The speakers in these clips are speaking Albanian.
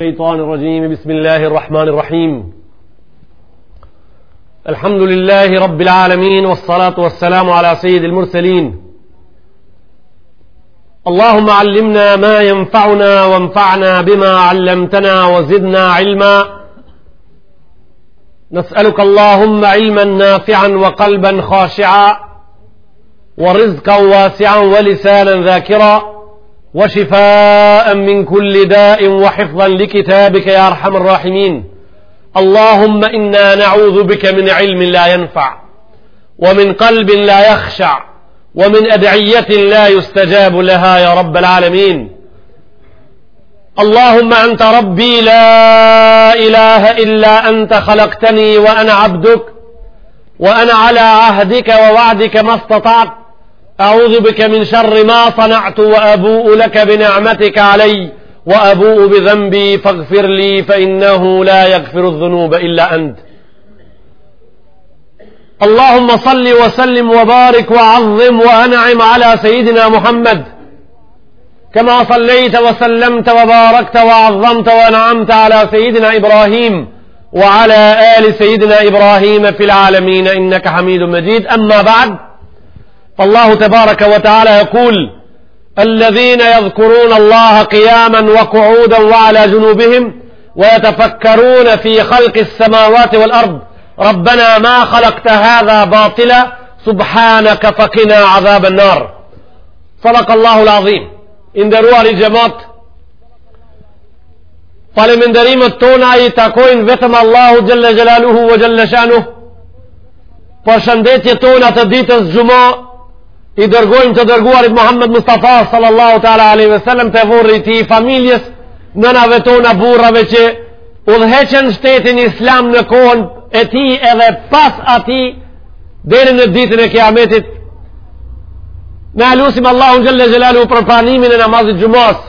الشيطان الرجيم بسم الله الرحمن الرحيم الحمد لله رب العالمين والصلاة والسلام على سيد المرسلين اللهم علمنا ما ينفعنا وانفعنا بما علمتنا وزدنا علما نسألك اللهم علما نافعا وقلبا خاشعا ورزقا واسعا ولسانا ذاكرا وشفاء من كل داء وحفظا لكتابك يا أرحم الراحمين اللهم إنا نعوذ بك من علم لا ينفع ومن قلب لا يخشع ومن أدعية لا يستجاب لها يا رب العالمين اللهم أنت ربي لا إله إلا أنت خلقتني وأنا عبدك وأنا على عهدك ووعدك ما استطعت أعوذ بك من شر ما صنعت وأبوء لك بنعمتك علي وأبوء بذنبي فاغفر لي فإنه لا يغفر الذنوب إلا أنت اللهم صل وسلم وبارك وعظم وأنعم على سيدنا محمد كما صليت وسلمت وباركت وعظمت وأنعمت على سيدنا إبراهيم وعلى آل سيدنا إبراهيم في العالمين إنك حميد مجيد أما بعد فالله تبارك وتعالى يقول الذين يذكرون الله قياما وقعودا وعلى جنوبهم ويتفكرون في خلق السماوات والأرض ربنا ما خلقت هذا باطلا سبحانك فقنا عذاب النار صدق الله العظيم إن دروا xhamat Falemenderimet tona i takojnë vetëm Allahu xhelle xhelaluhu ve xhelle shanuhu Përshëndetjet tona të ditës xhuma i dërgojmë të dërguarit Muhammed Mustafa Sallallahu ta'ala aleyhi ve sellem te vorri i tij i familjes Nënave tona burrave që udhëheqën shtetin islam në kohën e tij edhe pas atij deri në ditën e kiametit Ne e lusim Allahun xhelle xhelaluhu Për pranimin e namazit xhumasë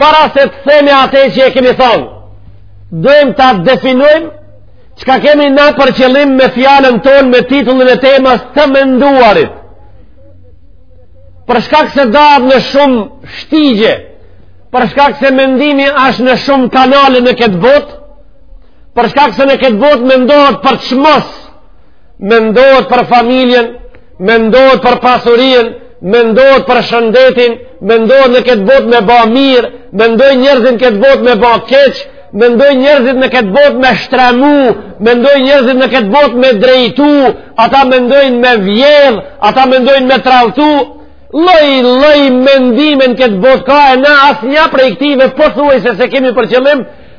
Para se të themi atë që e kemi thonë, dojmë ta definojmë çka kemi na për qëllim me fjalën tonë me titullin e temas të menduarit. Për shkak se dahet në shumë shtigje, për shkak se mendimi ashtë në shumë kanale në këtë botë, për shkak se në këtë botë mendohet për çmos mendohet për familjen, mendohet për pasurien, mendohet për shëndetin, mendohet në këtë botë me ba mirë, mendojnë njerëzit në këtë botë me ba keq, mendojnë njerëzit në këtë botë me shtremu, mendojnë njerëzit në këtë botë me drejtu, ata mendojnë me vjedh, ata mendojnë me tradhtu, lloj, lloj mendime n'këtë botë ka e na asnjë prej këtyve pothuajse s'e kemi për qëllim,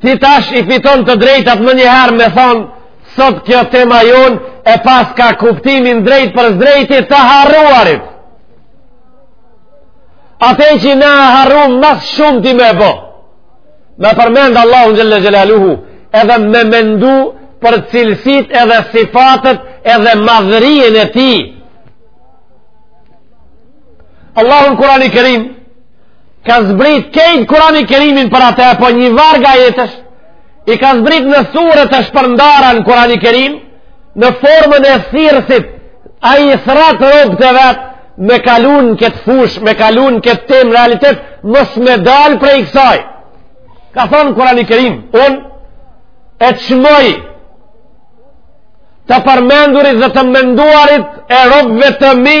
Ti tash i fiton të drejtat menjëherë me thonë, sot kjo tema jonë e paska kuptimin drejtpërsëdrejti të harruarit. Ate që na harru ma së shumti me bo. Me përmendë Allahun xhelle xhelaluhu edhe me mendu për cilësitë edhe sifatet edhe madhërien e tij. Allahu në Kurani Kerim, ka zbrit kejt kurani kerimin për atë po një varg ajetesh i ka zbrit në sure të shpërndara në kurani kerim në formën e thirrësit ai thrrat robt e vet me kalu në këtë fushë me kalu në këtë temë realitet mos me dal prej kësaj ka thonë kurani kerim unë e çmoj të përmendurit dhe të menduarit e robëve të mi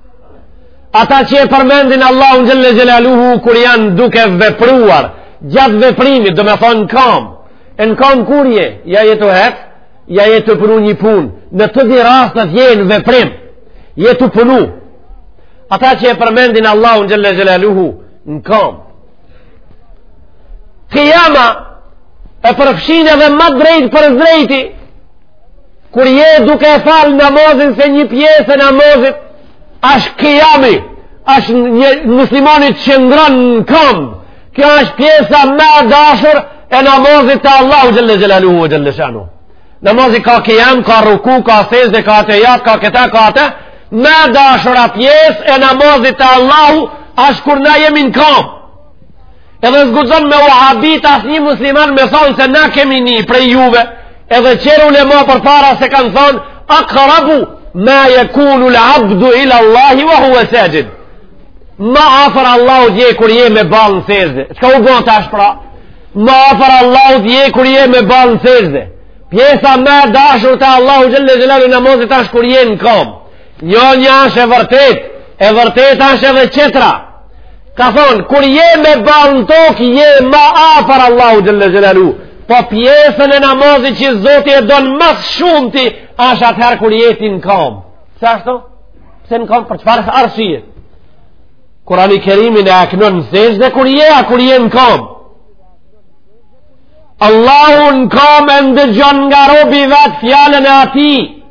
ata që e përmendin Allahun xhelle xhelaluhu kur janë duke vepruar gjatë veprimit domethonë në kamb e në kamb kur je ja je tu hec ja je tu punu një punë në të dy rastet je në veprim je tu punu ata që e përmendin Allahun xhelle xhelaluhu në kamb kijama e përfshin edhe ma drejtpërdrejti Kur je duke e falë namazin se një pjesë e namazit, ashtë kijami, ashtë muslimani qëndron në kamë, kjo ashtë pjesa ma e dashur e namazit te Allahu xhel-le xhelaluhu xhel-le shanuhu. Namazi ka kijam, ka ruku, ka sexhde, ka tehijat, ka këtë, ka atë, ma e dashura pjesë e namazit te Allahu, ashtë kur na jemi në kamë. Edhe s'guxon me u habit asnjë musliman me thonë se na kemi ni prej juve, edhe tjerë ulema përpara se kanë thonë, akrabu ma jekunul abdu ila Allahi ve huve saxhid. Ma afër Allahut je kur je me ballë në sexhde. Çka u ba tash pra? Ma afër Allahut je kur je me ballë në sexhde. Pjesa ma e dashur te Allahu xhel-le xhelaluhu e namazit asht kur je në kom. Njonja asht e vërtetë, e vërtetë asht edhe tjetra. ka thonë, kur je me ballë në tokë, je ma afër Allahut xhel-le xhelaluhu, po pjesën e namazit që Zoti e don ma së shumti, ashtë atëherë kur je ti në kamë. Pse ashtu? Pse në kamë? Për çfarë arsye? Kurani Kerimin e knon në sexhde kur je, a kur je në kamë? Allahu në kamë e ndëgjon nga robi i vet fjalën e atij,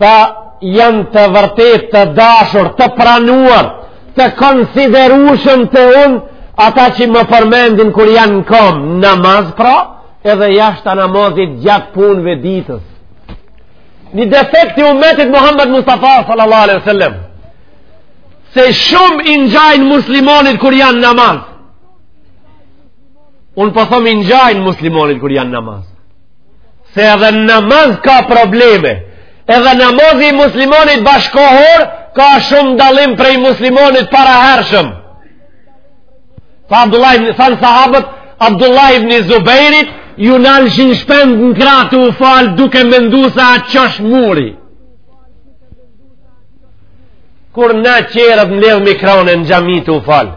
tha janë të vërtetë të dashur, të pranuar, të konsiderueshëm te unë, ata që më përmendin kur janë në kom, namaz pra, edhe jashta namazit gjatë punëve ditës. Një defekt i umetit Muhammed Mustafa sallallahu alaihi sallam, se shumë i ngjajnë muslimanit kur janë namaz. Unë po thom i ngjajnë muslimanit kur janë namaz. se edhe në namaz ka probleme edhe namazi i muslimanit bashkëkohor ka shumë dallim prej muslimanit parahershëm tha Abdullah ibn thanë sahabët Abdullah ibn Zubejrit ju nalshin shpendët në krah tu u falë duke mendu se a qosh muri kur na tjerët në ledhë mikrone në xhami tu u falë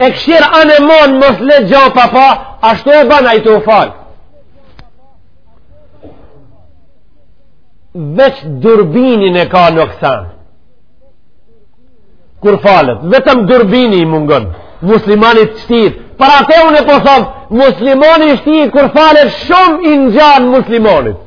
E kshyr anë e mbanë mos le gjo pa pa, ashtu e ban ai tu u falë. Veç durbinin e ka noksan. Kur falet, vetëm durbini i mungon, muslimanit sotit, për atë unë e po thom, muslimani i sotit kur falet shumë i ngjan muslimanit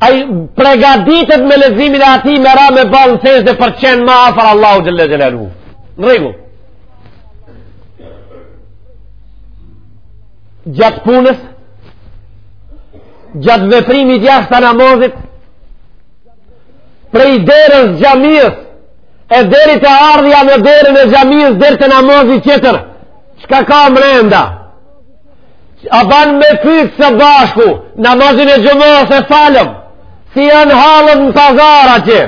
Ai pregaditet me leximin e atij me ra me ballë në sexhde për qenë ma afër Allahut xhel-le xhelaluhu. Në rregull. Gjatë punës, gjatë veprimit jashta namazit, prej derës xhamisë, e deri te ardhja në derën e xhamisë, deri te namazi tjetër, çka ka mrenda? A ban me pytë së bashku? Namazin e xhumasë e falëm. Si janë hallet në pazar atje?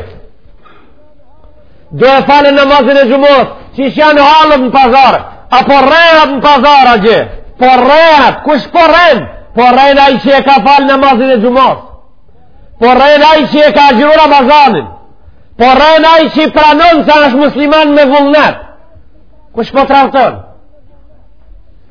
Do e falën namazin e xhumasë. Si janë hallet në pazar? A po rrehet në pazar atje Po rrehet, kush po rren? Po rren ai që e ka falë namazin e xhumasë. Po rren ai që e ka agjëru Ramazanin. Po rren ai që e pranon se është musliman me vullnet Kush po tradhton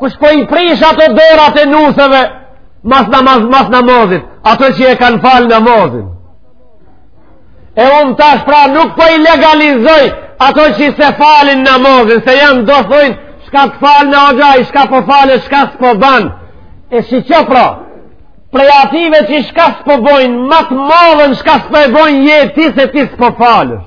Kush po i prish ato dorat e nuseve mas namaz, mas namazit, ato që e kanë falë namazin. E unë tash pra nuk po i legalizoj ato që s'e falin namazin, se ja do thojnë, shka të falna hoxhë, ai shka po falet, shka s'po ban. E shiqo pra, prej atyne që shka s'po bojnë, ma të madhen shka s'po e bojnë je ti, se ti s'po falesh.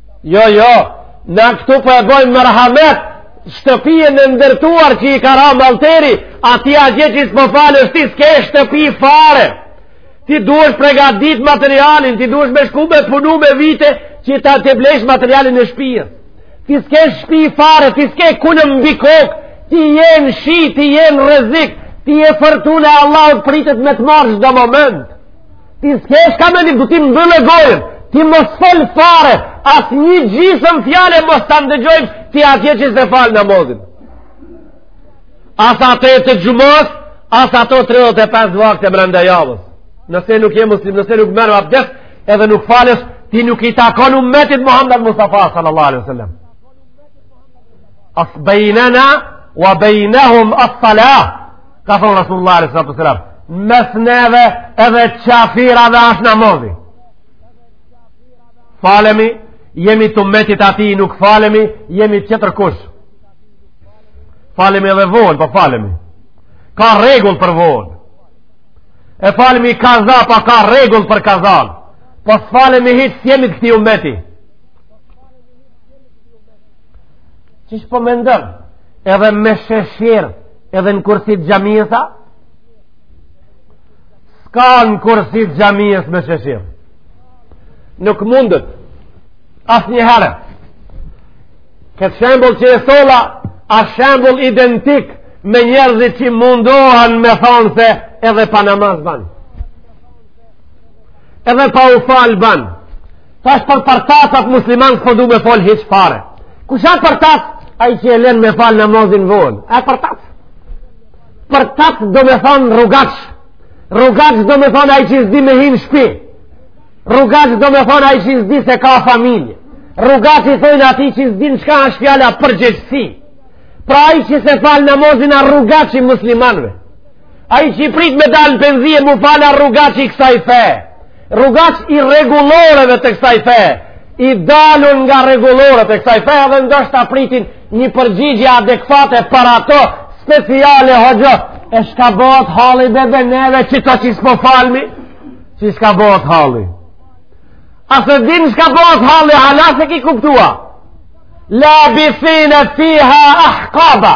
Jo, jo, na këtu po e bojmë meremet shtëpinë e ndërtuar që i ka ra malteri, a ti atje qi s'po falesh, ti s'ke shtëpi fare. Ti duhesh pregatit materialin, ti duhesh me shku me punu me vite që ta blesh materialin e shpisë. Ti s'ke shpi fare, ti s'ke kulm mbi kokë, ti je në shi, ti je në rrezik, ty furtuna e Allahut pritet me të marrë çdo moment. Ti s'ke shka me ni, du ti mbylle gojën, ti mos fol fare, as një gjysëm fjale mos ta ndëgjojmë, ti atje që s'e fal namazin. As ato të xhumasë, as ato 35 vakte mbrenda javës. Nëse nuk je muslim, nëse nuk merr abdes, edhe nuk falesh, ti nuk i takon umetit Muhammed Mustafa sallallahu alaihi wasallam. Es bainana wa bainahum as-salah. ka thonë Rasulullah alejhi salatu selam mes neve edhe qafirave ashtë namazi falemi jemi të umetit të tij nuk falemi jemi tjetër kush falemi edhe vonë po falemi ka rregull për vonë e falemi kaza pa po ka rregull për kaza s'po falemi hiç s'jemi të këtij umeti qysh po mendon edhe me sheshirë edhe në kursit xhamisë a? S'ka në kursit xhamisë me sheshirë nuk mundet asnjëherë këtë shembull që e solla asht shembull identik me njerëzit që mundohen me thonë se edhe pa namaz ban edhe pa u fal ban Tash për partasat musliman s'po du me fol hiç fare. Kush janë partas? Ai që e lën me fal namazin vonë. A partas. Partas do me thon rrugaç. Rrugaç do me thon ai që s'di me hin shtëpi. Rrugaç do me thon ai që s'di se ka familje. Rrugaç i thonë atij që s'din çka është fjala përgjegjësi. Pra ai që s'e fal namazin â rrugaç i muslimanëve. Ai që prit me dal penzie m'u fal â rrugaç i kësaj fe. Rrugaç i rregulloreve të kësaj fe, i dalur nga rregulloret e kësaj fe dhe ndoshta pritin një përgjigje adekuate për ata speciale hoxhë. E shka bëhet halli dhe dhe neve që ta ci s'po falmi? Që shka bëhet halli? A s'e din shka bëhet halli, hala s'e ki kuptua? Labithine fiha ahkaba.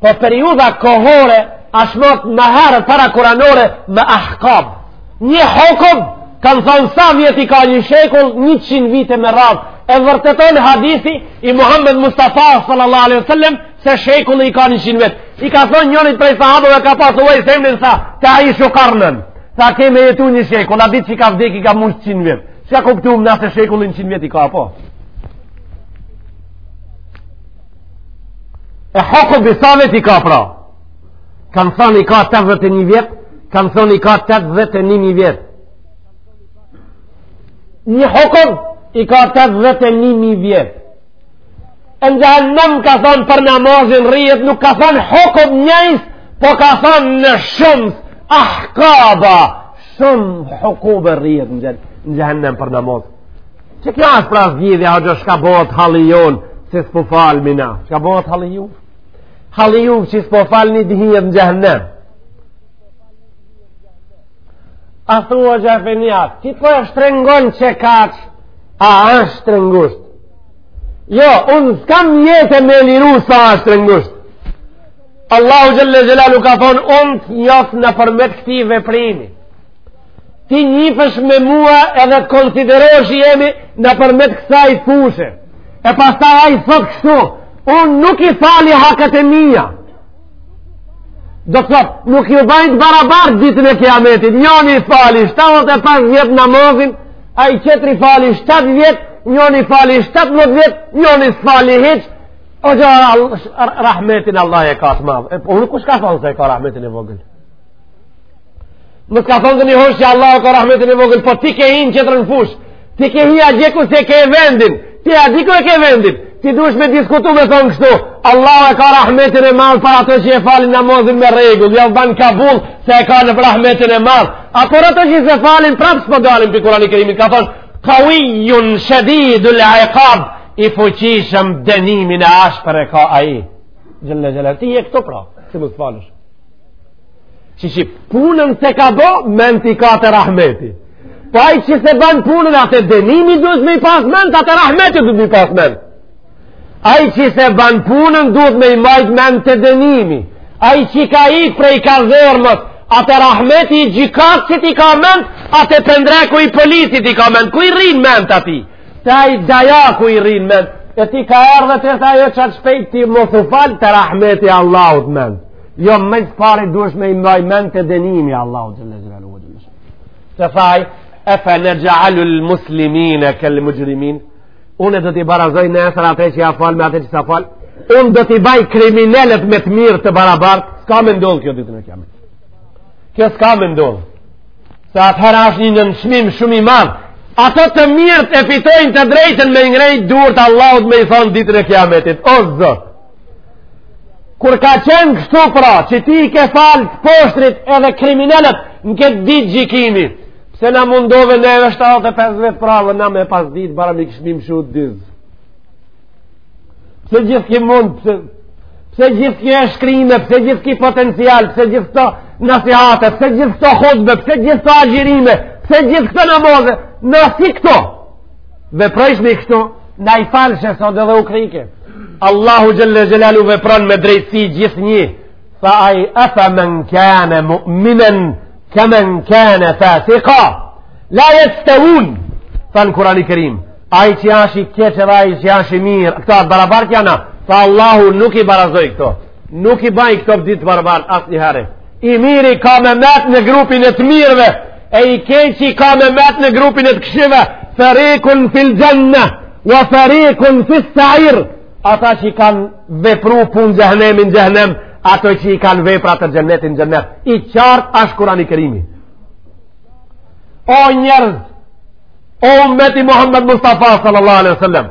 Po periudha kohore është ma e herët parakuranore me ahkab. Një hukub kanë thonë sa vjet i ka një shekull, 100 vite me radhë. E vërteton hadithi i Muhammed Mustafa sallallahu alaihi wasallam se shekulli i ka 100 vjet. I ka thonë njëri prej sahabëve ka pas Uejs emnin, sataishu karnan. Ke me jetu një shekull, at ditë që ka vdek i ka mush 100 vjet. Çka kuptuam na se shekulli 100 vjet i ka apo? E hukubi sa vjet i ka pra. Kanë thënë i ka 81 vjet, kanë thënë i ka 81 mijë vjet. Një hukub i ka 81 mijë vjet. E në xhehenem ka thonë për namazin rrihet, nuk ka thonë hukub njëjës, po ka thonë në shumës, ahkaba, shumë hukube rrihet në xhehenem për namazin. Qe kjo është pra zgjidhja, hoxhë shka bëhet halli jonë, që s'po falmi na. Shka bëhet halli juj? Halli juj që s'po falni dihet, në xhehenem. A thua efenia, ti po e shtrengon qe kaq, a është shtrengusht? Jo, unë s'kam qejf me liru sa është shtrengusht. Allahu xhel-le xhelaluhu ka thonë, unë t'njoh nëpërmjet këtij veprimi. ti njifesh me mua edhe të konsiderohesh i jemi nëpërmjet kësaj fushe e pastaj ai thot kështu unë nuk i fali haket e mija do të thot nuk iu bajt barabar ditën e kiametit njoni e fali 75 vjet namazin ai qetri fali 7 vjet njoni e fali 17 vjet njoni s'e fali hiç hoxhë rahmetin Allahu e ka të madh e po, unë kush ka thanë se e ka rahmetin e vogël Nuk ka thonë asnjë hoxhë që Allahu e ka rahmetin e vogël, po ti ke hinë në tjetrën fushë, ti ke hinë a gjeku s'e ke vendin, ti a di ku e ke vendin, ti dush me diskutu me thonë kështu, Allahu e ka rahmetin e madh për ata që e falin namazin me rregull, jav ban kabul se e ka rahmetin e madh, a për ato që s'e falin prapë së përgalim për Kurani Kerimi, ka thonë, kavijjun shedidul ikab, i fuqishëm dënimin e ashpër e ka aji, xhelle xhelal, ti je këto pra, si mos të falesh. që që punën s'e ka bo ment i ka te rahmeti po ai që s'e ban punën a te dënimi duhet me i pas ment a te rahmeti duhet me i pas ment ai që s'e ban punën duhet me i majt ment te dënimi ai që ka ik prej kazermës a te rahmeti i gjykatësit i ka ment a te pendreku i policit i ka ment ku i rrin ment atij tha i daja ku i rrin ment e ti ka erdhe të tha jo qatë shpejt ti mos u fal te rahmeti Allahut ment Jo, më së pari duhesh me i mbajt ment te dënimi, Allahu xhelle xhelaluhu ve xhelle shanuhu. Tha ai, efe nexhalul muslimine kel muxhrimin, unë a do t'i barazoj nesër atë që asht falë me atë që s'a falë, unë do t'i baj kriminelët me të mirët të barabartë, s'ka me ndodhë kjo ditën e kiametit. Kjo s'ka me ndodhë. Se atëherë asht një nënçmim shumë i madh, ato të mirët e fitojnë të drejtën me ngrejt duart Allahut me i thonë ditën e kiametit o zot Kur ka qenë kështu pra, që ti i ke falë të poshtrit edhe kriminelët në këtë ditë gjikimi, pse na mundove neve 75 vjet pra dhe na me pas ditë bara në këshmim shu të dizë. Pse gjithë ki mund, pse, pse gjithë ki e shkrime, pse gjithë ki potencial, pse gjithë këto nasihate, pse gjithë këto hutbe, pse gjithë këto agjirime, pse gjithë këto namaze, nëse këto. dhe prajsh me kështu na i falë që sot edhe u krike Allahu xhelle xhelaluhu vepron me drejtësi gjithnjë tha aj efe men kane mu'minen kemen kane fasikan la jestevun tha në Kurani Kerim aj që asht i keq dhe aj që asht i mirë këta barabar s'janë tha Allahu nuk i barazoj këto Nuk i baj këto dy të barabartë asnjëherë. I miri ka me metë në grupin e të mirëve, e i keqi ka me metë në grupin e të këqive, ferikun fil xhenne, wa ferikun fis sair, ata që i kanë vepru punë xhehnemi në xhehnem, ato që i kanë vepra të xhennetit në xhennet. I qartë asht Kurani Kerimi. O njerëz, o ummeti Muhammed Mustafa sallallahu alaihi sallam,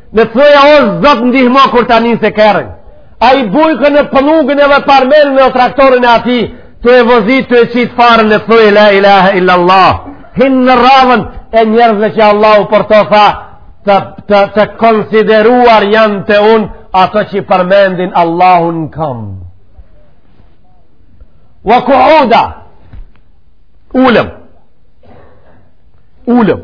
Në të thojë o Zot ndihmo kur ta nisë kerrin. Ai bujk në pllugën edhe parmendën edhe traktorin e atij, tu e vozit tu e qit farën në të thojë la ilaha illallah. Hin në radhën e njerëzve që Allahu për to tha, të, të, të konsideruar janë te unë ato që i përmendin Allahun në kamë. Wa kuuda, ulun, ulun,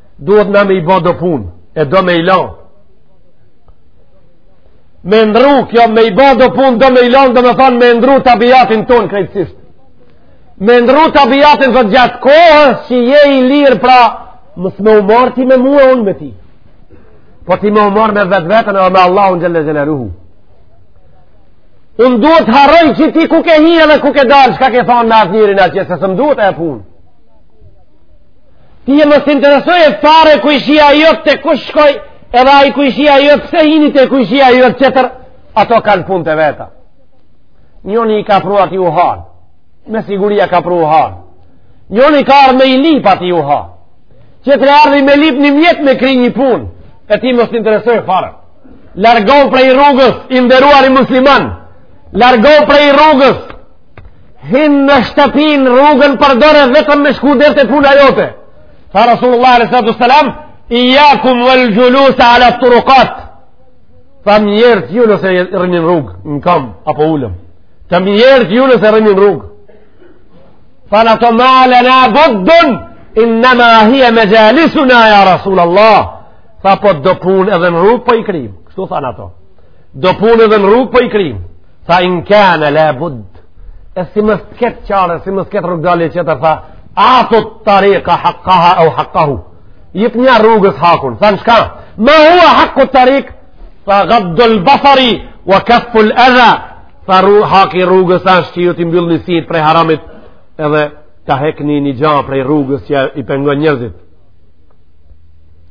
duhet na me i bo do pun e do me i lan me ndru kjo me i bo do pun do me i lan do me than me ndru tabijatin ton krejtësisht me ndru tabijatin dhe gjatë kohës që je i lirë pra mos me u marr ti me mua unë me ti po ti me u marr me vetveten e me Allahun xhel-le xhelaluhu unë duhet t'harroj që ti ku ke hi edhe ku ke dalë çka ke thonë me atë njerin atje se s'më duhet e punë Ti mos të interesojë fare kujshia jot te kush shkoj, edhe ai kujshia jot se hini te kujshia jot qetër, ato kanë punët e veta. Njoni i ka pru atij uhanë, me siguri ia ka pru uhanë. Njoni ka ardh me i lip atij uhanë. Qetri ardh me lip një mjet me kri një pun, e ti mos të interesojë fare. Largohu prej rrugës, i nderuari musliman, largohu prej rrugës, hin në shtëpin rrugën përdore vetëm me shku deri te puna jote tha Rasulullah a.s. ijjakum vel xhuluse alat-turukat tha mjerët ju nëse rrini n'rrugë në kam apo ulun tha mjerët ju nëse rrini n'rrugë thanë ato ma lena buddun innama hija mexhalisuna ja Rasulullah tha po do pun edhe në rrugë po i krim kështu thanë ato do pun edhe në rrugë po i krim Tha in kane la budde si mos të ketë çare Si mos të ketë rrugëdalje qetër tha A'tu et-tarika hakkaha au hakkahu Jepnia rrugës hakun Thanë çka Ma hua hakkut-tarik Tha gaddul basari Wa kafful edha Tha ru, haki i rrugës ashtë që ju t'i mbyllni sitë prej haramit Edhe ta hekni një gja prej rrugës që i pengon njerzit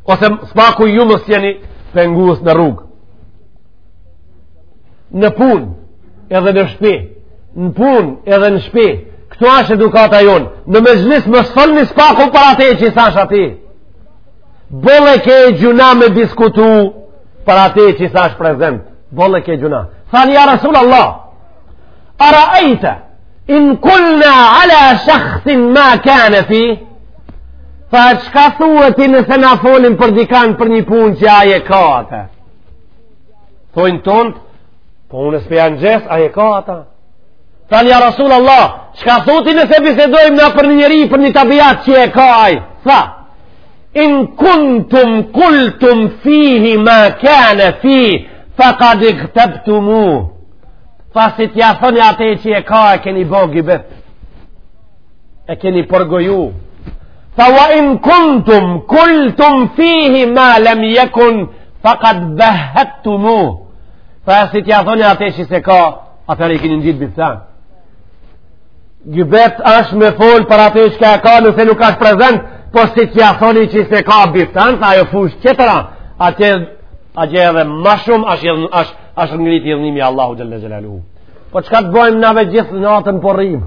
Ose së paku ju mos jeni pengus në rrugë në pun edhe në shpi në pun edhe në shpi këtu ashtë edukata jonë në mexhlis mos folni së paku për atë që ai s'asht ati boll e ke gjunah me diskutu për atë që ai s'asht prezent boll e ke gjunah thanë ja Rasul Allah araejta in kulna ala shakhsin ma kane fih tha çka thua ti nëse na folim për dikan për një pun që ai e ka atë Thojnë tonë, po unë s'po ja ngjes, ai e ka atë. Thanë ja Rasul Allah, çka thu ti nëse bisedojmë na për një njeri, për një tabiat që e ka aj? Tha, in kuntum kultum fihi ma kane fihi, fekad igtebtumuh. Tha si t'ja thoni ate që e ka e keni bo gibet. e keni përgoju fa wa in kuntum kultum fihi ma lem jekun fekad behettumuh tha e si tja thoni atë që s'e ka atëherë i kini ngjitë biftan gibet është me fol për atë çka e ka nëse nuk është prezent po si tja thoni që s'e ka biftan ajo fushë tjetër atëherë edhe ma shumë është ngrit dënimi Allahu xhel-le xhelaluhu po çka të bojmë nave gjithë natën po rrimë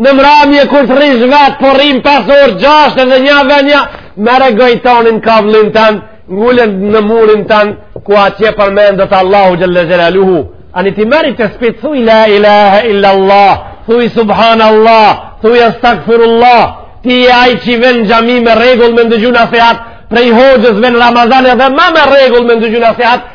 Në mramje kur të rrish vetë, po rrim 5 orë, 6 dhe një venja, me regoj tonin kabllin tanë, ngulin në murin tanë, ku atje përmendet Allahu xhel-le xhelaluhu. Ani ti merri tespihët, thuj la ilaha illa Allah, thuj subhan Allah, thuj astagfirullah, ti e aj që ven xhami me rregull me ndëgju nasihat, prej hoxhës vjen Ramazan edhe ma me rregull me ndëgju nasihat,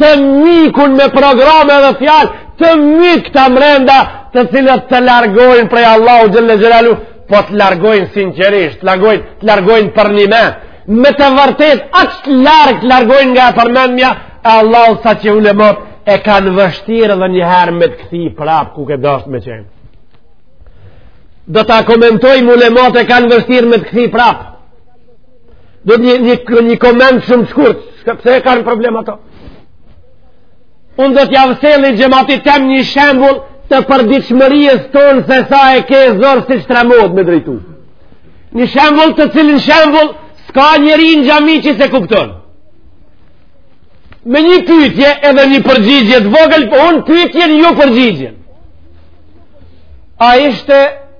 të mykun me programe dhe fjalë të mykta mrenda të cilat të largojnë prej Allahut xhel-le xhelaluhu po të largojnë sinqerisht të largojnë, të largojnë përnime me të vërtetë aq larg të largojnë nga përmendja e Allahut saqë ulematë e kanë vështirë edhe njëherë me të kthy prap ku ke dasht me qenë do ta komentojmë ulematë e kanë vështirë me të kthy prap Do një, një, një koment shumë shkurt, pse e kanë problem ata. Unë do t'jau sjelli xhematit tem një shembull të përditshmërisë tonë se sa e ke zor si shtremohet me drejtu. Një shembull të cilin shembull s'ka njeri në xhami që s'e kupton. Me një pytje edhe një përgjigje të vogël, po unë pytjen ju përgjigjen. A ishte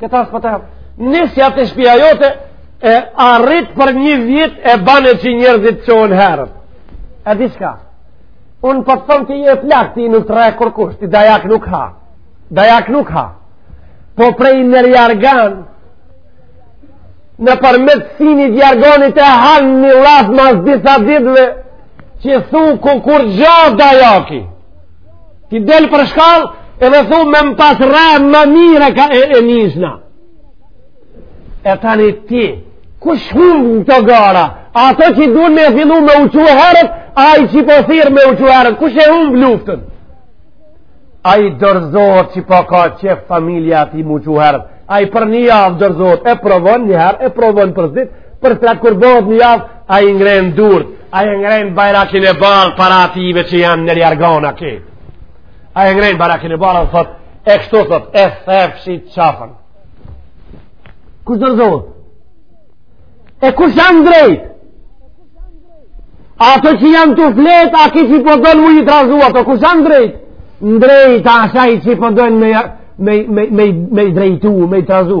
Këta s'po ta jap. Nisja te shpia jote, e arrit për një vit e ban që njerëzit çohen herët. E di çka? Unë po të thom që je plak, ty nuk të rreh kërkush, ti dajak nuk ha. Dajak nuk ha. Po prej nën jorgan, nëpërmjet sinit jorganit e han një llaf mas disa ditëve, që thu kuku kurgjo dajaki. t'i del për shkallë edhe thu me më pas rreh ma mirë ka e, e njëzna e tani ti kush humb në këto gara ata që dun me fillu me u çu herët ai që po thirr me u çu herët kush e humb luftën ai dorëzohet që po ka qejf familja e tij me u çu herët ai për një javë dorëzohet e provon një herë e provon për s'dyti Për atë kur bëhet një javë, ai ngren durët, ai e ngren bajrakin e bardhë para atyve që janë në rjargona këtë. Ai ngren bajrakin e bardhë, a thot, e kështu thot, e thefshi qafën. Kush dorzohet? E kush janë drejt? Ato që janë tu fletë, a ky që po don mu i trazu, ato kush janë drejt? Ndrejt, asht ai që po don me, me, me, me, me i drejtu, me i trazu.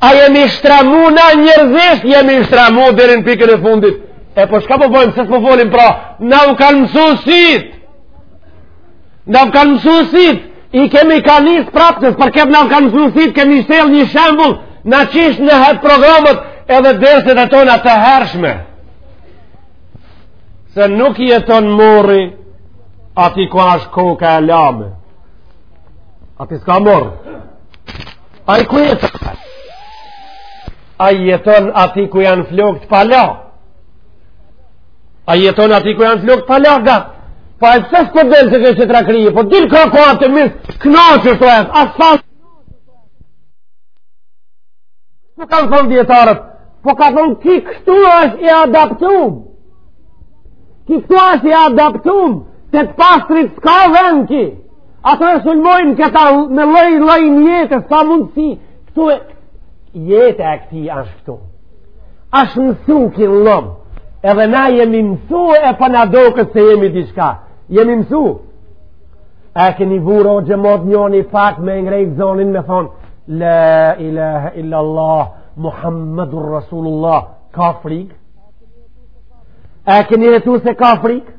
A jemi shtramu na njerëzisht, jemi shtramu deri n'pikën e fundit. E po shka po bojmë, se s'po folim pra, na u kanë mësu sytë. Na u kanë mësu sytë. I kemi ka nis praptas, për këtë na u kanë mësu sytë, kemi sjell një shembull, na qysh në programet edhe derset tona të hershme. Se nuk jeton morri aty ku ashtë koka e lame. Aty s'ka morr. Ai ku jeton? Ai jeton aty ku janë flokët pa la. Ai jeton aty ku janë flokët pa la. Ga? Pa e pse s'po del që kështë që të rakrije? Po del ka ko atë të mirë, këna që është rajtë, asë falë. Po kanë thonë dijetarët, po ka thonë ky këtu është i adaptum. Ky këtu është i adaptum, se te të pastrit s'ka vend ky. Ata e sulmojnë këta me lloj-lloj mjete, sa mundsi, këtu e, jeta e këtij ashtë këtu. Ashtë mësu ky n'llom, edhe na jemi mësu e po na doket se jemi diçka. Jemi mësu. A keni vu re n'xhemat njoni pak me ngrejt zonin me thonë, La ilaha illa Allah, Muhammadur Rasulullah, ka frikë? A keni hetu se ka frikë?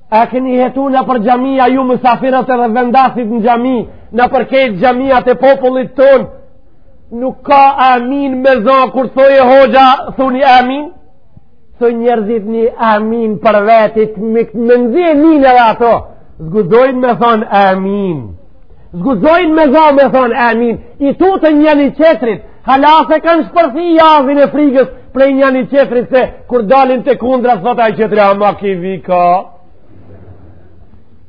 A keni hetu nëpër xhamia ju musafirët edhe vendasit në xhami, nëpër krejt xhamiat e popullit tonë, nuk ka amin me za, kur të thojë hoxha, thuni amin, thojnë njerëzit një amin për veti, memzi e ninë edhe ato, s'guxojnë me thonë amin, s'guxojnë me za me thonë amin, i tuten njani-qetrit, Hala s'e kanë shpërthy jazin e frigës prej njani-qetrit se kur dalin te kundrat thot ai qetri ama ky vika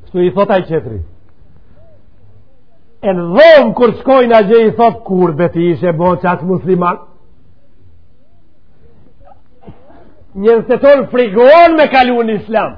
kshtu i thot ai qetri e në dhomë kur shkojnë atje i thot kur be ti ishe bo qaq musliman njerzt e tonë frigon me kalu në islam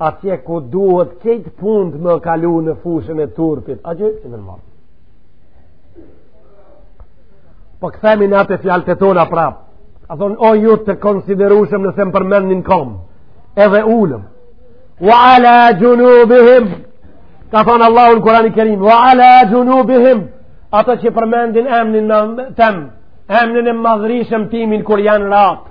atje ku duhet kejt punët me kalu në fushën e turpit. A gjë, si normal. Po kthemi na te fjalët e tona prapë. Ka thonë, o ju të konsiderushëm nëse më përmendin komë, edhe ulun. Wa ala gjunubihim, ka thonë Allahu në Kurani Kerim, wa ala gjunubihim, ato që përmendin emnin tem, emnin e madhërishëm timin kur janë ratë.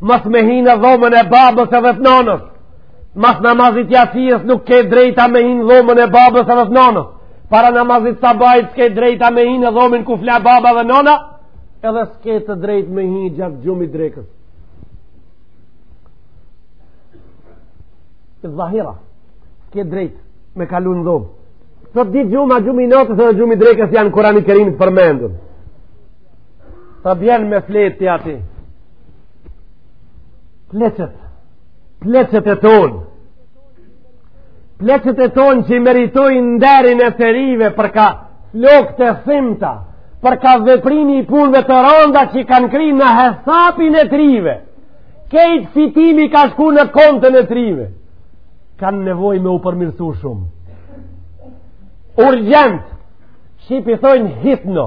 Mos me hi në dhomën e babës edhe të nonës. Mas namazit jacisë nuk ke drejtë me hi në dhomën e babës edhe të nonës. Para namazit sabajt s'ke drejtë me hinë në dhomën ku fla baba dhe nona, edhe s'ke të drejt me hinë gjatë gjumit drekës. Zahira, s'ke drejt me kalu në dhomë. Këto dy gjuma, gjumi natës edhe gjumi drekës janë në Kurani Kerim të përmendun. ta bjen me fletë të ati pleqtë pleqtë e tonë pleqtë e tonë që i meritojnë nderin e të rive për ka flokët e thimta për ka veprimi i punëve të ronda që i kanë kry në hesapin e të rive kejt fitimi ka shku në kontën e të rive kanë nevojë me u përmirësu shumë urgent si p'i thojnë hitno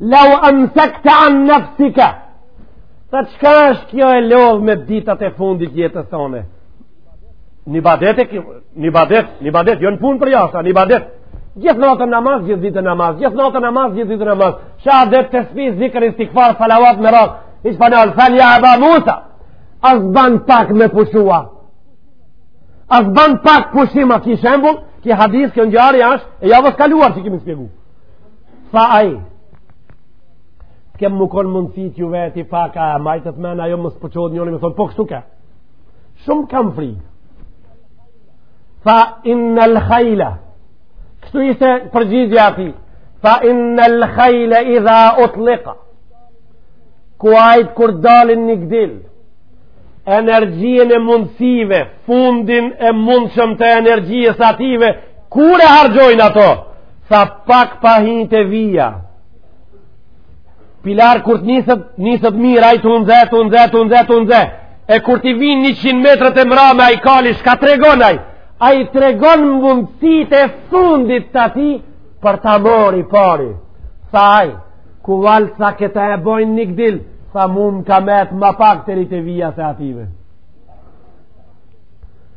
Lau amsekte an nefsika, tha çka është kjo e lodhme ditat e fundit jetës tone? N'ibadet e kjo, n'ibadet, n'ibadet, jo në punë përjashta, n'ibadet. Gjithë natën namaz, gjithë ditën namaz, gjithë natën namaz, gjithë ditën namaz. Shahadet, tespih, zikër, istigfar, salawat, merak. I është thanë alë, ja Eba Musa. A s'ban pak me pushu a. A s'ban pak pushim a, ky shembull, ky hadis, kjo ngjarje asht e javës kaluar që kemi shpjegu. Tha ai, kem me konë mundësi t'ju veti pak a e majtët n'men a, jo mos po çohet njëri me thonë, po kështu ke. Shumë kam frikë. Fa inna l-khajla. Kështu ishte përgjigjja atij. Fa inna l-khajla idha utlika. Kuajt kur dalin n'igdil. Energjien e mundësive, fundin e mundshëm të energjisë atyve, kur e harxhojnë ato? tha pak pa hi te vija pilar kur të niset niset mirë ai tu nxe tu nxe tu nxe tu nxe e kur t'i vijnë njëqind metrat e mrame ai kali çka tregon ai ai tregon mundësitë e fundit të atij për të mrri i pari tha ai kualt tha këta e bojnë n'igdil tha mu m'ka metë ma pak deri te vija se atyve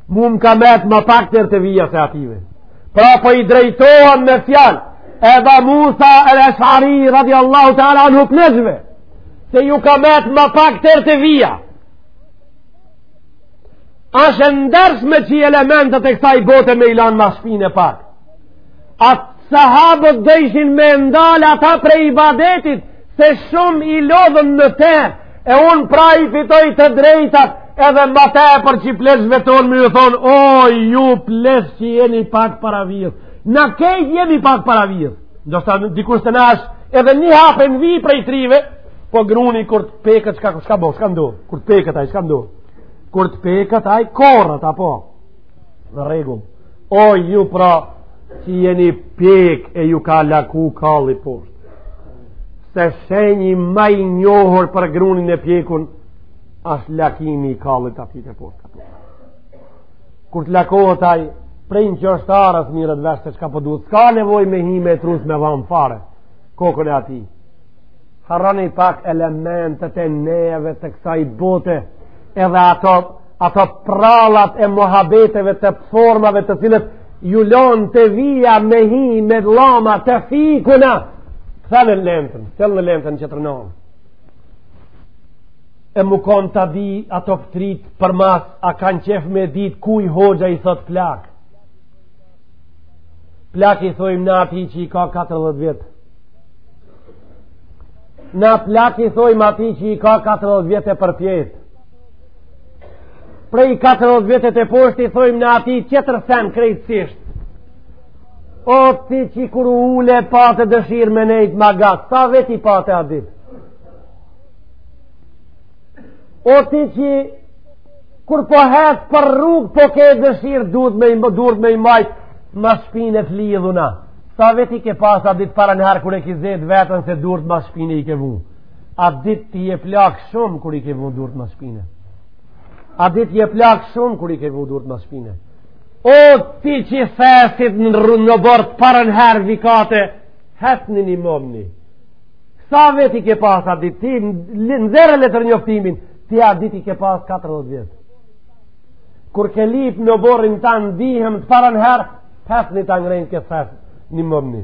Mu m'ka met ma pak deri te vija se atyne. Pra po i drejtohen me fjalë Ebu Musa el Eshari radiallahu ta'ala anhu pleqve se ju ka met ma pak deri te vija. Ashtë e ndershme që elementet e kësaj bote me i lan mas shpine e pak. A sahabët dojshin me ndal atë prej ibadetit se shumë i lodhën në te E unë pra i fitoj të drejtat edhe ma tepër që pleqve tonë me ju thonë, o ju pleq që jeni pak para vijës. Na krejt jemi pak para vijës. Ndoshta dikush prej nesh edhe një hap e n'vijë për me mrri ve, po gruni kur të peket, shka, shka bo, shka ndodh, kur të peket aj, shka ndodh, kur të peket aj, korret, apo, në rregull. O ju pra që jeni pek e ju ka laku kalli poshtë. se shenji ma i njohur për grunin e pjekun është lakimi i kallit atij teposhtë. Kur të lakohet aj, prej në qosh t'arës mirret vesh se qka po don, po s'ka nevoj me hi me e trus me dhamë fare, kokrrën e atij. Harroni pak elementet e reve të kësaj bote, edhe ato ato prrallat e mohabeteve të formave të cilat ju lonë te vija me hi, me llama, të fikuna, këtha në lentën, të në lentën që të rënohën. E mu kon ta dijë ata ma t'rit përmas, a kanë qef me dit kujt hoxha i thot plak. Plak i thojmë na atij që i ka 40 vjetë. Na plak i thojmë atij që i ka 40 vjetë e përpjetë. prej 40 vjete e poshtë i thojmë na atij tjetër sen krejtësisht o ti që i kur u ule pate dëshirë me nejt ma gat sa vjet i pate a dit o ti që kur po hec për rrug po ke dëshirë durt me, durt me i majt mas shpine të lidhuna sa vjet i ke pas a dit t'parën herë kur e ki gjet veten se durt mas shpine i ke vu Atë dit ti je plak shumë kur i ke vu durt mas shpine. Atë dit je plak shumë kur i ke vu durt mas shpine. O ti që thesit e rënë n'oborr t'parën herë vikate, hecni nimomni. Sa vjet i ke pas atë dit ti, nxirre letërnjoftimin, ti atë dit i ke pas 40 vjetë. Kur ke lyp n'oborrin tan ndihmë të parën herë, hecni ta ngrejmë ket thes nimomni.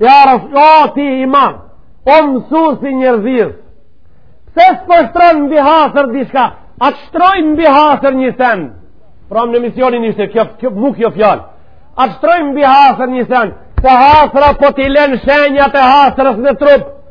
Ja Resulullah, o ti imam, o mësusi i njerzis, pse s'po shtron mbi hasër dishka, a t'shtrojmë mbi hasër një sen, pramë në emisionin ishte, kjo, kjo, mu kjo fjalë, a t'shtrojmë mbi hasër një sen, se hasra po t'i len shenjat e hasrës në trupë,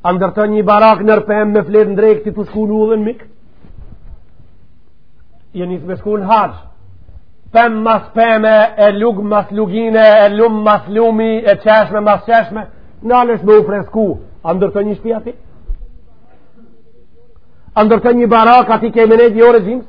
A ndërton një barakë nër pemë me flet në drekë ti tu shku në udhën mik? Je nisë me shku në haxh. Pemë mas peme, e lugë mas lugine, e lum mas lumi, e çeshme mas çeshme, nalesh me u fresku. A ndërton një shpi aty? A ndërton një barakë aty ke me nejtë një orë e gjymës?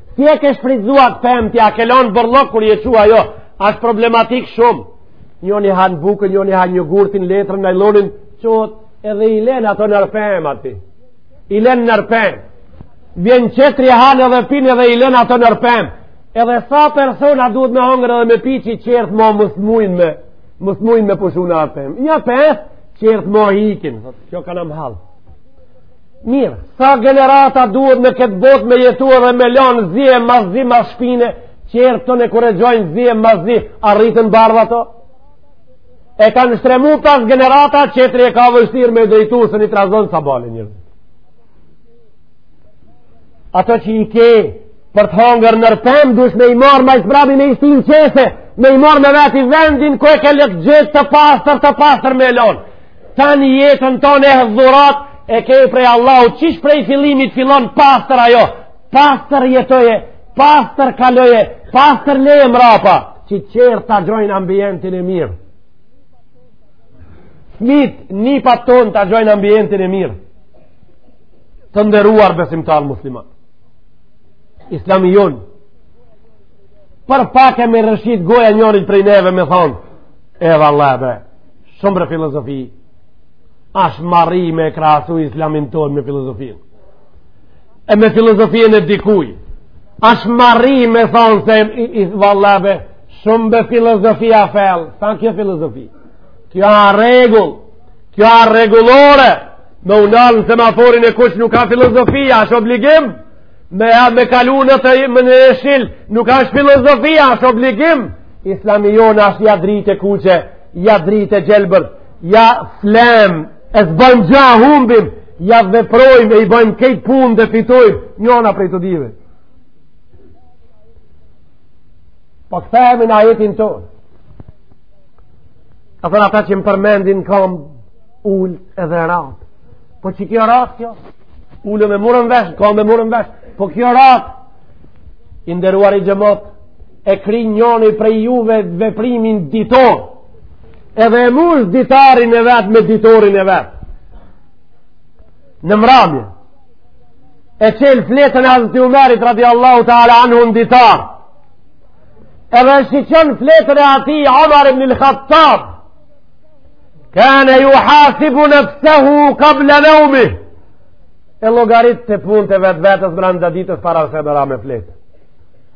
Ti e ke shfrytëzu këtë pemë, ti a ke lanë bërlok kër je qua jo, ashtë problematikë shumë. Njoni hanë bukë, njoni hanë jogurtin, letrën, najlonin, çohet, edhe i lenë ato nër pemë aty. I lenë nër pemë. Vjen qetri hanë edhe pinë edhe i lenë ato nërpem. Edhe sa persona duhet me hongër edhe me pi që i qertë ma s'mujnë me, s'mujnë me pushu nër pemë. Nja pesë, qertë ma ikin, kjo ka në më halë. Mirë, sa generata duhet në këtë botë me jetu edhe me lanë zi e ma zi mas shpine, qertë tanë kur e gjojnë zi e ma zi, arritën bardh ato? E kanë shtremu pas generata, qetri e ka vështirë me drejtu së një trazon sa bale njerzit. Ato që i ke për të hongër nër pemë, dush me i marrë ma i sbrami me i shti në qese, me i marrë me veti vendin, ku e ke, e ke gjet të pastër, të pastër me e lanë. Tani jetën tone dhuratë e ke prej Allahu, qysh prej fillimit fillon pastër ajo, pastër jetoje, pastër kaloje, pastër leje mrapa, që qertë ta gjojnë ambientin e mirë. Fmijt, nipat tonë ta gjojnë ambientin e mirë, të nderuar besimtarë muslimanë. Islami jonë, për pak e me rrëshqit goja njonit prej neve me thonë, E valla be, shumë bre filozofi, ashtë marri me e krahasu islamin tonë me filozofinë. E me filozofinë e dikuj, ashtë marri me thonë se i, i valla be, shumë be filozofi e fellë, s'a kjo filozofi? Kjo a rregull, kjo a rregullore, me u nalë në semaforin e kuq nuk a filozofi, ashtë obligim, me, me kalu në të, në jeshil, nuk ashtë filozofi, ashtë obligim, Islami jonë ashtë ja dritë e kuqe, ja dritë e gjelbër, ja flejmë, e s'bëjmë gja humbim, ja veprojmë e i bëjmë krejt punë dhe fitojmë, njona prej të dyve. Po kthehemi në ajetin tonë. Ka thënë ata që më përmendin kamb, ulë edhe ratë. Po që kjo ratë kjo? Ulë e morëm vesh, kamb e morëm vesh. Po kjo ratë, i nderuari xhemat, e kryn njoni prej juve veprimin ditor edhe e mush ditarin e vet me ditorin e vet në mramje e çel fletën e hazreti Umerit radiallahu ta'ala anhu në ditar edhe e shiqon fletën e atij Omar ibn il-Khattab kane juhasibu nefsehu kabla neumih e llogarit punët e vetvetes mrenda ditës para se me ra me flet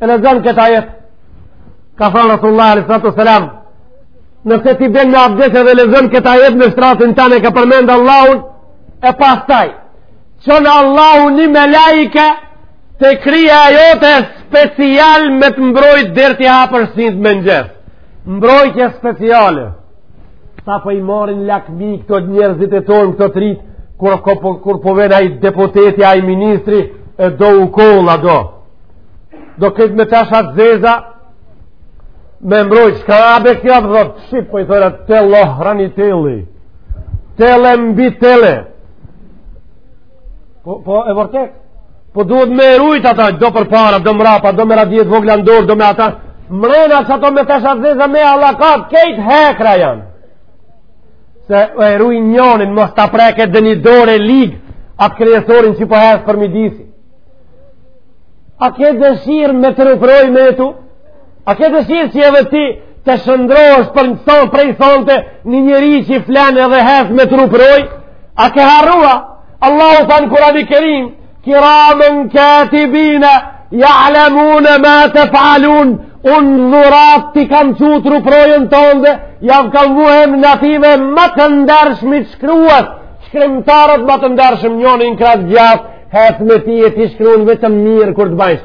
e lexon këtë ajet ka thënë Rasulullah alaihi salatu wasalam nëse ti bjen me abdes edhe lexon këtë ajet në shtratin tan e ka përmend Allahun e pastaj çon Allahu një melaike te krija jote special me të mbrojt der t'i hapësh sytë mëngjes mbrojtje speciale Sa po i marrin lakmi këto njerëzit e tonë këto të rijtë, kur po kur, kur po vjen ai deputeti, ai ministri e do okolla do. Do kët me tesha të zeza me mbrojt çka a be kjo do shqip po i thonë telohraniteli. Tele mbi tele. Po, po e vërtet. Po duhet me rujt ata, do përpara, do mrapa, do me radiot e vogla n'dor, do me ata. Mrena që ato me tesha të zeza me allakat, kejt hekra janë. Se e rujn njonin, mos ta prekë ndonjë dorë e lig, atë kryesorin që po hec për midisi. A ke dëshirë me truproj me tu? A ke dëshirë që edhe ti të shëndrrohesh prej son prej sonte në një njeri që i flen edhe hec me truproj? A ke harrua? Allahu tha në Kurani Kerim, kiramen katibina, jalemune ma tefalun, unë dhuratë ta kam çu truprojën tënde, jav kam vu emnat më të ndershmit shkrues, shkrimtarët më të ndershëm njoni në krah të djathtë, hec me ti e t'i shkruan vetëm mirë kur të bajsh.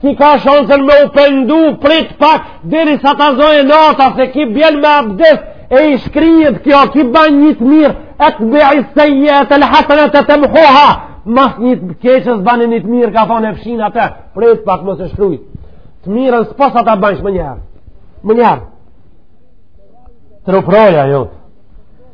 Ky ka shansën me u pendu prit pak derisa ta zojë nata se ky bjen me abdes e i shkrijet kjo ky ban një të mirë etbii sejjietel hasenete temhuha mas një të keqes ban një të mirë ka thonë e fshin atë prit pak mos e shkruj të mirën saposa ta bajsh menjëherë menjëherë truproja jo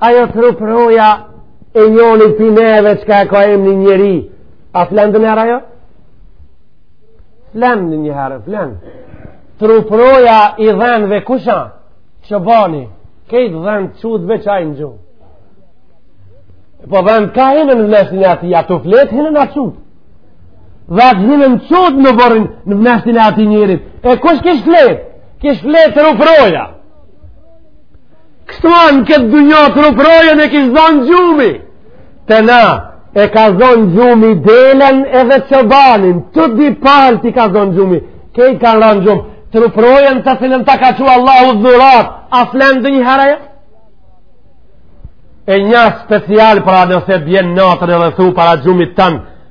Ajo truproja e njonit prej neve çka e ka emni njeri. A flen donjëherë ajo? Flen donjëherë, flen. Truproja i dhenve kush a, çobani, kejt dhentë çut veç ai n'gjumë. Po dhentë ka hinë në vneshtin e atij, ai tu fletë hinën çut. Dhentë hinën çut n'oborrin në vneshtin e atij njerit. E kush kish fletë? Kish fletë truproja. Kështu në këtë dunja truprojen e kish zonë gjumi. Te na, e ka zonë gjumi delen edhe çobanin. Të dy palët i ka zonë gjumi. Kejt kanë ranë gjumë. Truprojen të cilën ta ka çu Allahu dhuratë. A flen ndonjëherë aja? E një special pra nëse bjen natën edhe thu para gjumit tanë.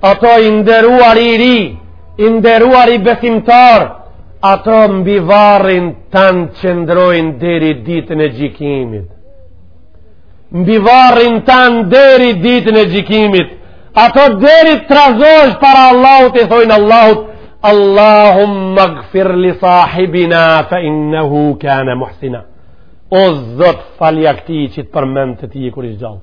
Ato i nderuari i ri, i nderuari besimtar, ato mbi varrin tanë qëndrojnë deri ditën e gjikimit. Mbi varrin tanë deri ditën e gjikimit, ato deri të trazosh para Allahut i thojnë Allahut, Allahumma gfir li sahibina fa innehu kane muhsina. O zot falja këtij që të përmendte ty kur ish gjallë.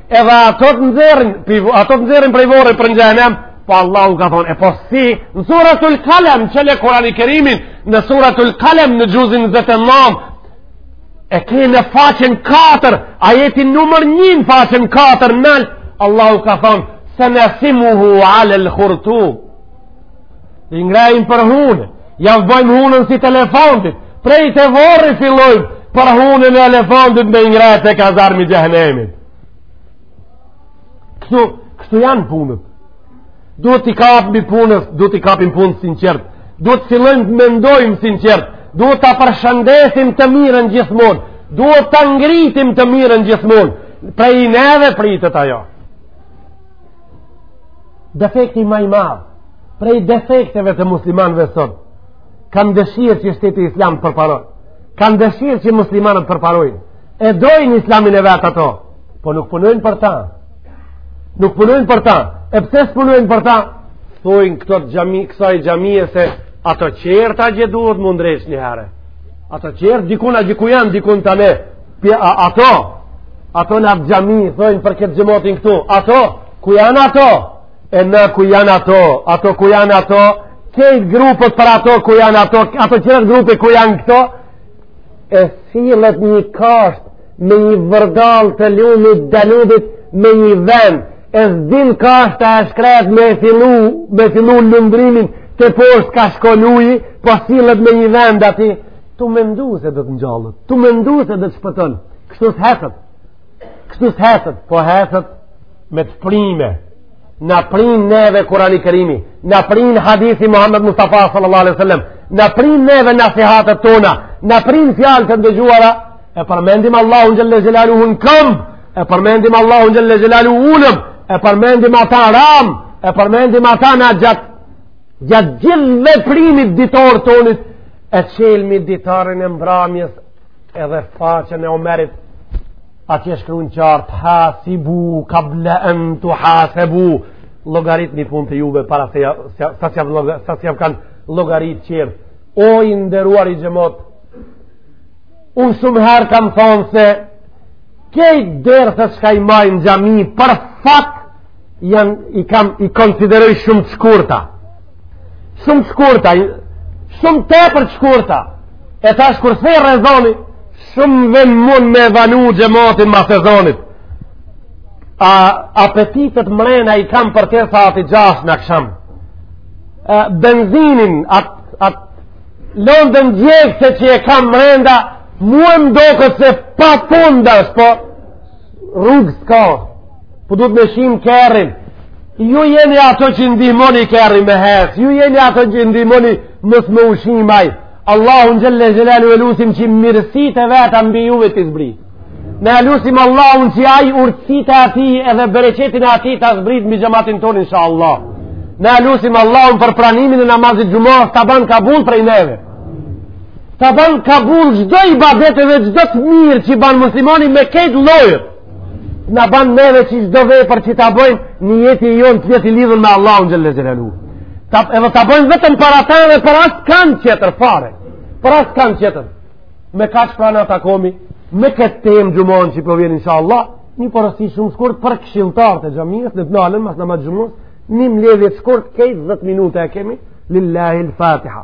Edhe ato të nxjerrin, ato të nxjerrin prej vorrit për xhehnem, po Allahu ka thonë, e po si në suratul Kalem, çele Kurani Kerimin, në suratul Kalem në xhuzin 29, e ke në faqen 4, ajetin numër 1 në faqen 4 nalt, Allahu ka thonë, senesimuhu alel khurtum, e ngrajnë për hunë, Ja bojmë hunën si të elefantit, prej te vorri fillojmë për hunën e elefantit me i ngre teka zjarmi xhehnemit. Këtu, kështu janë punët. Duhet t'i kapmi punës, duhet t'i kapim punës sinqert. Duhet të fillojmë të mendojmë sinqert. Duhet ta përshëndesim të mirën gjithmonë. Duhet ta ngritim të mirën gjithmonë. Prej neve pritet ajo. defekti ma i madhë prej defekteve të muslimanëve sot kanë dëshirë që shteti islam të përparoj kanë dëshirë që muslimanët të përparojnë e dojnë islamin e vetë ato po nuk punojnë për ta nuk punojnë për ta e pse s'punojnë për ta thojnë këto të xhami kësaj xhamie se ato qerët atje duhet m'u ndreq një herë ato qerët dikun atje ku janë dikun te ne Pje, a, ato, ato në atë xhami, thojnë për këtë xhematin këtu, ato, ku janë ato, e na ku janë ato, ato ku janë ato, kejt grupet për ato ku janë ato, ato qerat grupe ku janë këto, e sillet një kashtë me një vërdallë të lumit, Danubit, me një vend, e s'din kashta e shkretë me fillu, me fillu lundrimin, teposhtë ka shkon uji, po sillet me një vend aty, Tu mendu se do të ngjallet, tu mendu se do të shpëton. Kështu s'hecet. Kështu s'hecet, po hecet me të prime. Na prin neve Kurani Kerimi, na prin hadithi Muhammed Mustafa sallallahu alaihi wasallam, na prin neve nasihatet tona, na prin fjalët e ndëgjuara, e përmendim Allahun xhalla xhelaluhu në këmbë, e përmendim Allahun xhalla xhelaluhu ulun, e përmendim ata ram, e përmendim ata në gjatë gjatë gjithë veprimit ditor tonin e çelmi ditarin e mbramjes edhe faqen e Omerit atje shkrun qartë hasibu kable en tuhasebu llogaritni punt e juve para se se s'jav kanë llogarit tjerë o i nderuari xhemat unë shumë herë kam thonë se krejt derset çka i maj në xhami për fat janë i kam i konsideroj shumë të shkurta shumë të shkurta shumë tepër të shkurta e tash kur s'e rrezon shumë vend mun m'u vanu xhemati mas ezonit a apetitet mrena i kam për tre sahati gjashtë në kisha a, benzinin at, at londën djegëse që e kam mrenda mua më doket se pa fund ësh po Rrugë s'ka, po duhet me shti kerrin, ju jeni ato që ndihmoni kerri me hec, ju jeni ato që ndihmoni mos me u shim ai, Allahun xhelle xhelalu e lusim që mirësitë e veta mbi juve t'i zbret. Ne e lusim Allahun që ai urtësitë e atij edhe bereqetin e atij ta zbret mbi xhematin tonë, insha Allah. Ne e lusim Allahun për pranimin e namazit xhumas ta ban kabul prej neve. ta ban kabul çdo ibadet edhe çdo të mirë që ban muslimani me krejt llojet na ban neve që çdo vepër që ta bëjmë nijeti jonë të jetë i lidhën me Allahun xhelle xhelalu t'a edhe ta bëjmë vetëm për Ata dhe për askan tjetër fare për askan tjetër me kaç pra na takomi me këtë temë xhumon që po vjen inshallah një porosi shumë shkurt për këshilltar të xhamisë le t'nalen mas namaz xhumos një mbledhje shkurt krejt 10 minuta e kemi lillahi al-fatiha